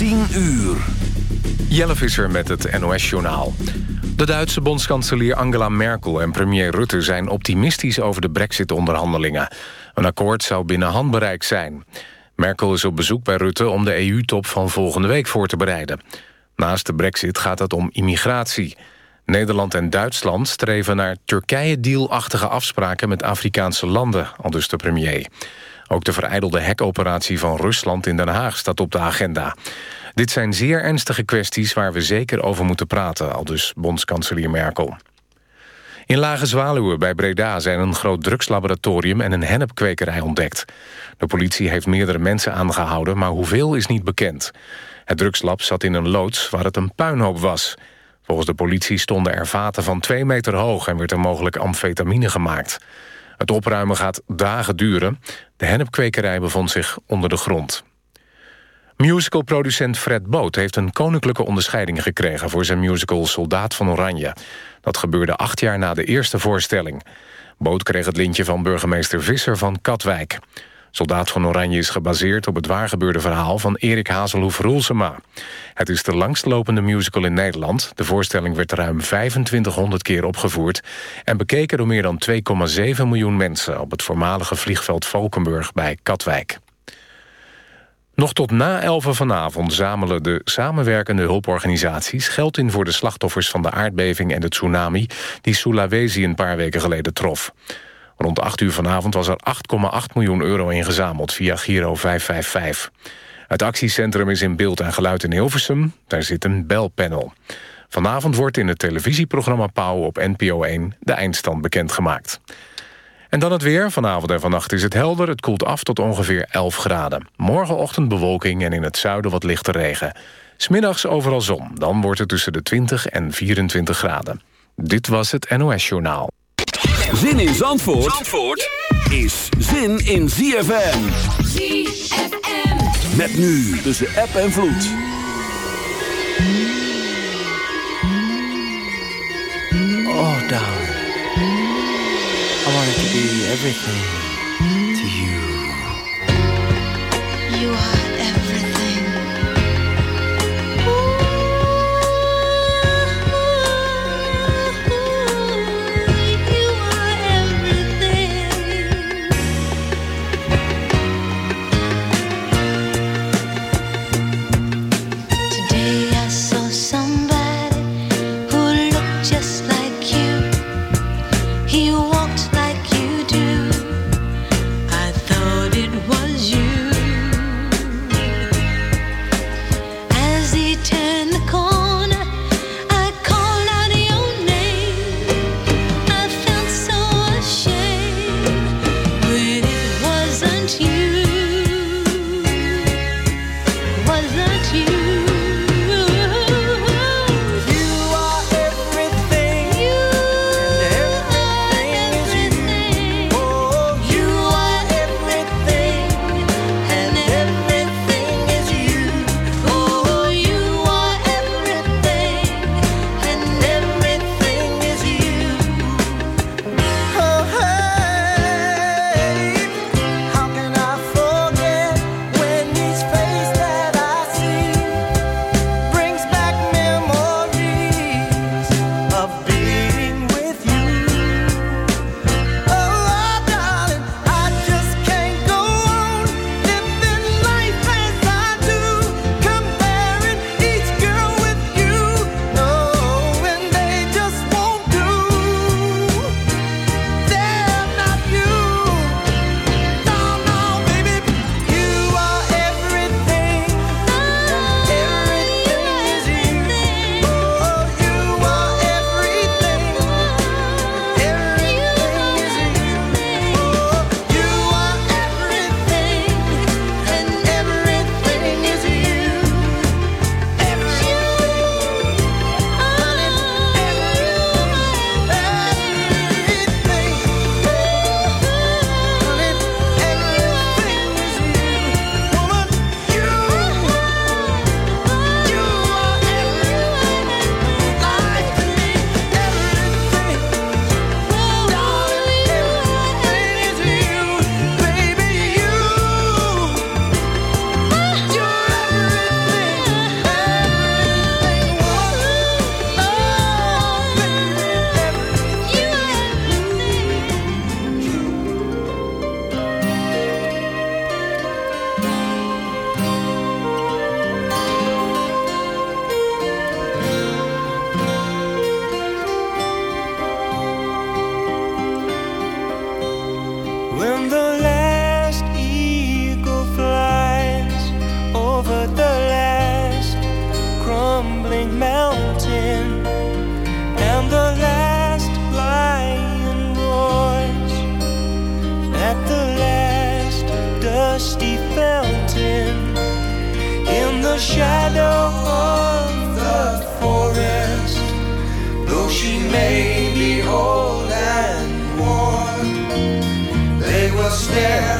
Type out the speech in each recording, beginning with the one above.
10 uur. Jelle Visser met het NOS-journaal. De Duitse bondskanselier Angela Merkel en premier Rutte... zijn optimistisch over de brexit-onderhandelingen. Een akkoord zou binnen handbereik zijn. Merkel is op bezoek bij Rutte om de EU-top van volgende week voor te bereiden. Naast de brexit gaat het om immigratie. Nederland en Duitsland streven naar Turkije-deal-achtige afspraken... met Afrikaanse landen, aldus de premier. Ook de vereidelde hekoperatie van Rusland in Den Haag staat op de agenda. Dit zijn zeer ernstige kwesties waar we zeker over moeten praten... aldus bondskanselier Merkel. In Lage Zwaluwen bij Breda zijn een groot drugslaboratorium... en een hennepkwekerij ontdekt. De politie heeft meerdere mensen aangehouden... maar hoeveel is niet bekend. Het drugslab zat in een loods waar het een puinhoop was. Volgens de politie stonden er vaten van twee meter hoog... en werd er mogelijk amfetamine gemaakt. Het opruimen gaat dagen duren. De hennepkwekerij bevond zich onder de grond. Musicalproducent Fred Boot heeft een koninklijke onderscheiding gekregen... voor zijn musical Soldaat van Oranje. Dat gebeurde acht jaar na de eerste voorstelling. Boot kreeg het lintje van burgemeester Visser van Katwijk. Soldaat van Oranje is gebaseerd op het waargebeurde verhaal... van Erik Hazelhoef-Roelsema. Het is de langstlopende musical in Nederland. De voorstelling werd ruim 2500 keer opgevoerd... en bekeken door meer dan 2,7 miljoen mensen... op het voormalige vliegveld Valkenburg bij Katwijk. Nog tot na 11 vanavond zamelen de samenwerkende hulporganisaties... geld in voor de slachtoffers van de aardbeving en de tsunami... die Sulawesi een paar weken geleden trof. Rond 8 uur vanavond was er 8,8 miljoen euro ingezameld via Giro 555. Het actiecentrum is in beeld en geluid in Hilversum. Daar zit een belpanel. Vanavond wordt in het televisieprogramma Pauw op NPO 1 de eindstand bekendgemaakt. En dan het weer. Vanavond en vannacht is het helder. Het koelt af tot ongeveer 11 graden. Morgenochtend bewolking en in het zuiden wat lichte regen. Smiddags overal zon. Dan wordt het tussen de 20 en 24 graden. Dit was het NOS Journaal. Zin in Zandvoort, Zandvoort is zin in ZFM. ZFM. Met nu tussen app en vloed. Oh, darling. I wanted to be everything to you. You are shadow of the forest. Though she may be old and worn, they will stare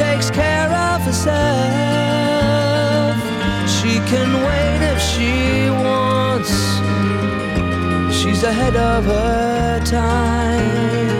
Takes care of herself. She can wait if she wants. She's ahead of her time.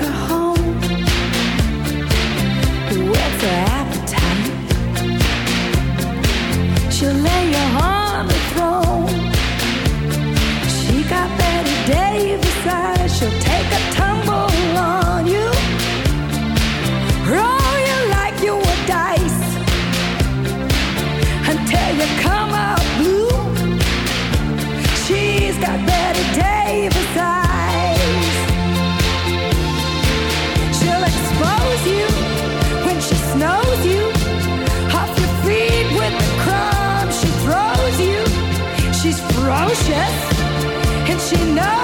Good. she knows.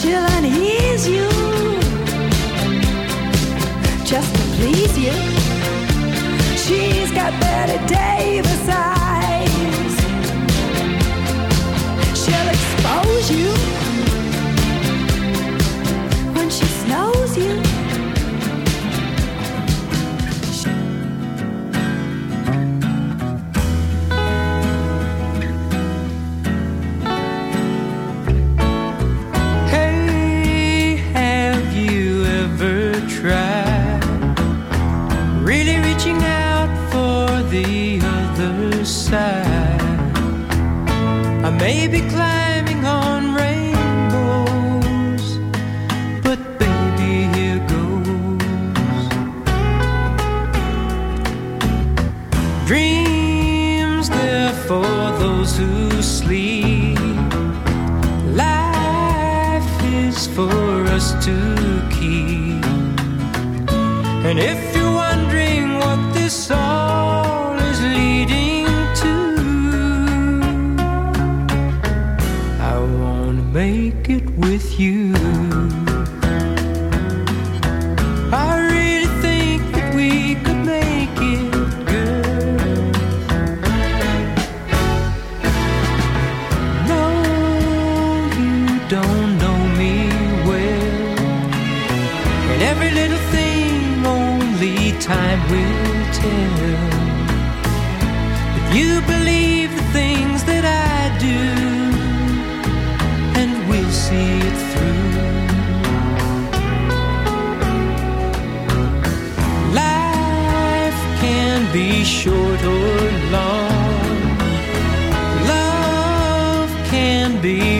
she'll ease you just to please you. She's got Bette Davis eyes. She'll expose you. to keep. And if you're wondering what this all is leading to, I wanna make it with you. be short or long. Love can be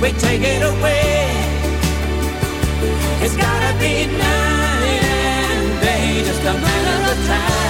we take it away. It's gotta be night and they just a matter of time.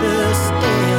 still stand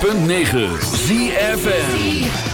106.9 ZFN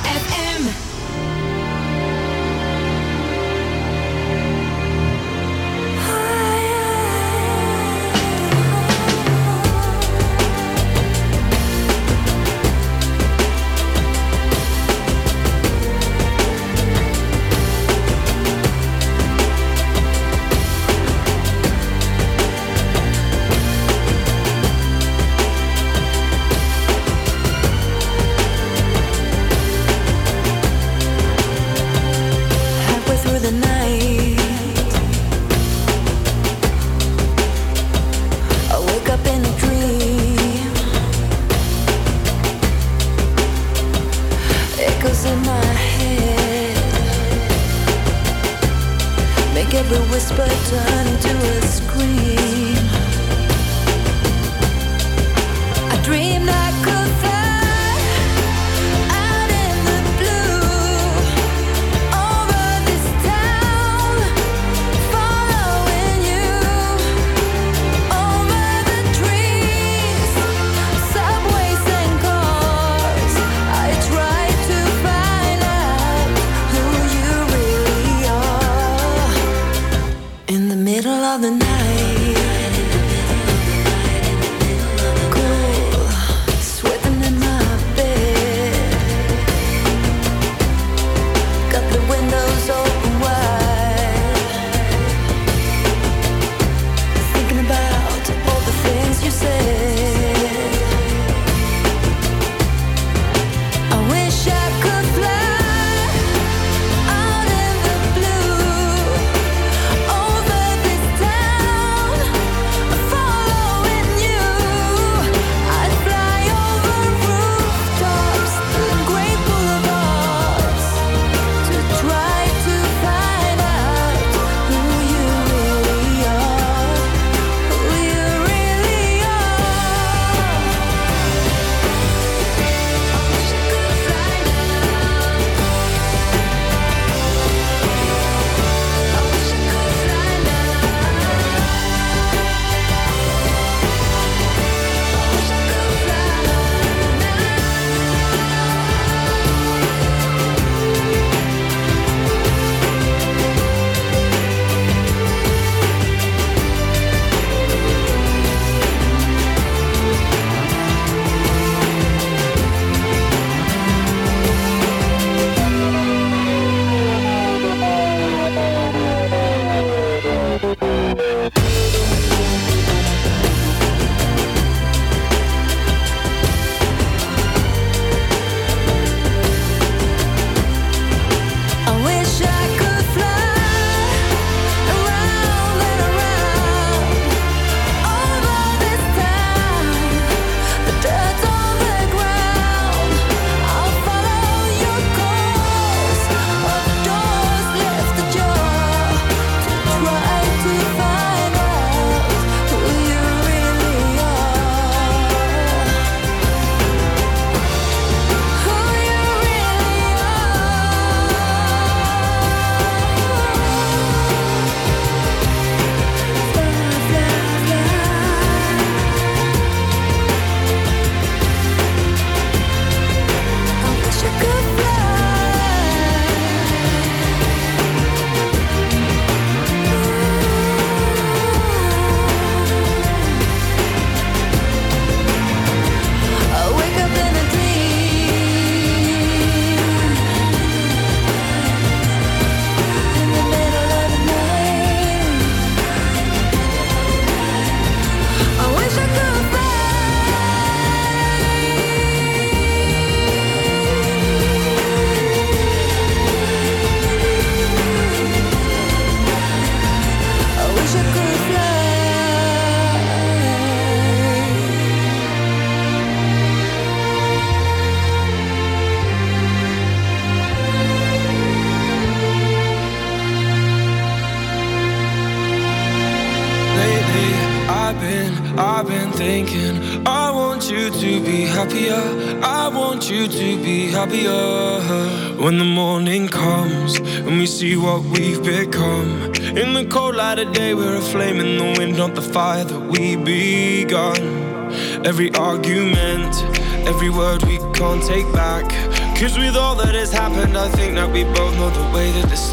we both know the way that this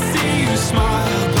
smile.